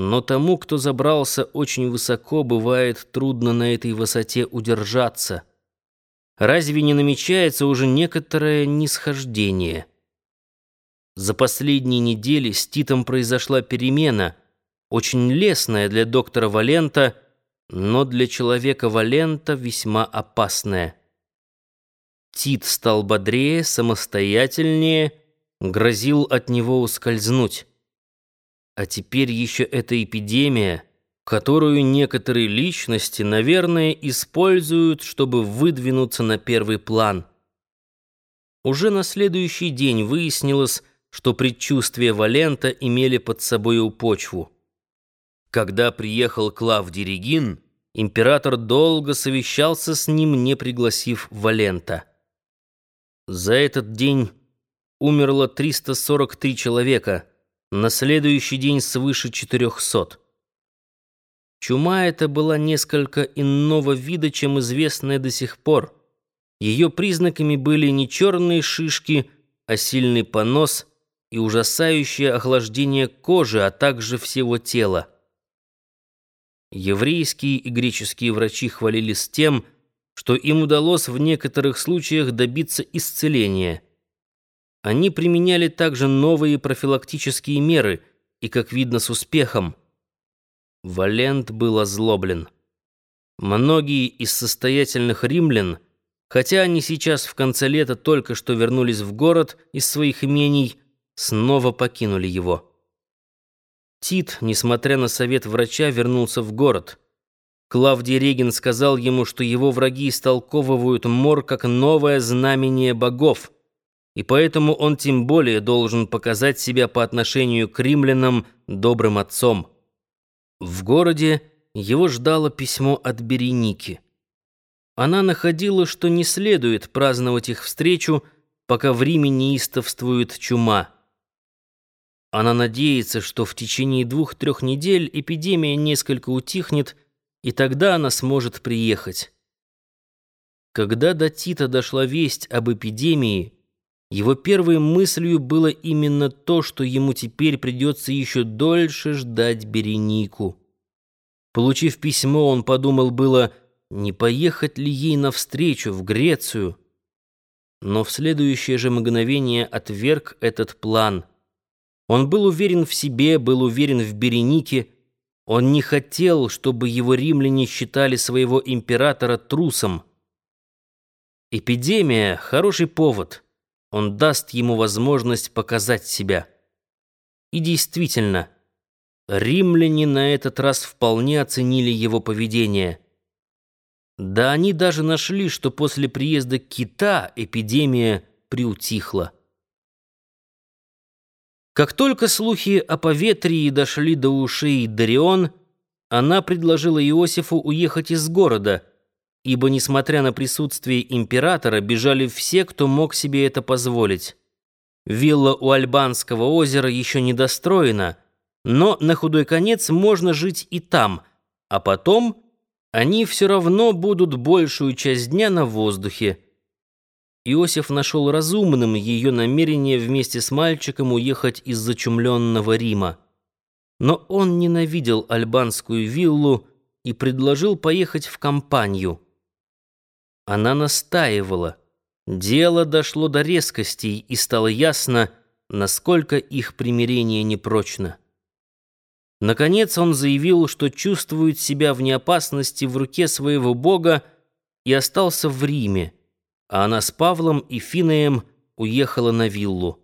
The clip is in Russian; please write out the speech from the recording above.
Но тому, кто забрался очень высоко, бывает трудно на этой высоте удержаться. Разве не намечается уже некоторое нисхождение? За последние недели с Титом произошла перемена, очень лестная для доктора Валента, но для человека Валента весьма опасная. Тит стал бодрее, самостоятельнее, грозил от него ускользнуть. А теперь еще эта эпидемия, которую некоторые личности, наверное, используют, чтобы выдвинуться на первый план. Уже на следующий день выяснилось, что предчувствия Валента имели под собой почву. Когда приехал Клавдий Регин, император долго совещался с ним, не пригласив Валента. За этот день умерло 343 человека, на следующий день свыше 400. Чума эта была несколько иного вида, чем известная до сих пор. Ее признаками были не черные шишки, а сильный понос и ужасающее охлаждение кожи, а также всего тела. Еврейские и греческие врачи хвалились тем, что им удалось в некоторых случаях добиться исцеления. Они применяли также новые профилактические меры, и, как видно, с успехом. Валент был озлоблен. Многие из состоятельных римлян, хотя они сейчас в конце лета только что вернулись в город из своих имений, снова покинули его. Тит, несмотря на совет врача, вернулся в город. Клавдий Регин сказал ему, что его враги истолковывают мор как новое знамение богов, и поэтому он тем более должен показать себя по отношению к римлянам добрым отцом. В городе его ждало письмо от Береники. Она находила, что не следует праздновать их встречу, пока в Риме неистовствует чума. Она надеется, что в течение двух-трех недель эпидемия несколько утихнет, и тогда она сможет приехать. Когда до Тита дошла весть об эпидемии, его первой мыслью было именно то, что ему теперь придется еще дольше ждать Беренику. Получив письмо, он подумал было, не поехать ли ей навстречу в Грецию. Но в следующее же мгновение отверг этот план. Он был уверен в себе, был уверен в Беренике, он не хотел, чтобы его римляне считали своего императора трусом. Эпидемия — хороший повод. Он даст ему возможность показать себя. И действительно, римляне на этот раз вполне оценили его поведение. Да они даже нашли, что после приезда кита эпидемия приутихла. Как только слухи о поветрии дошли до ушей Дарион, она предложила Иосифу уехать из города, ибо, несмотря на присутствие императора, бежали все, кто мог себе это позволить. Вилла у Альбанского озера еще не достроена, но на худой конец можно жить и там, а потом они все равно будут большую часть дня на воздухе. Иосиф нашел разумным ее намерение вместе с мальчиком уехать из зачумленного Рима. Но он ненавидел альбанскую виллу и предложил поехать в компанию. Она настаивала. Дело дошло до резкостей, и стало ясно, насколько их примирение непрочно. Наконец он заявил, что чувствует себя в неопасности в руке своего бога и остался в Риме а она с Павлом и Финеем уехала на виллу.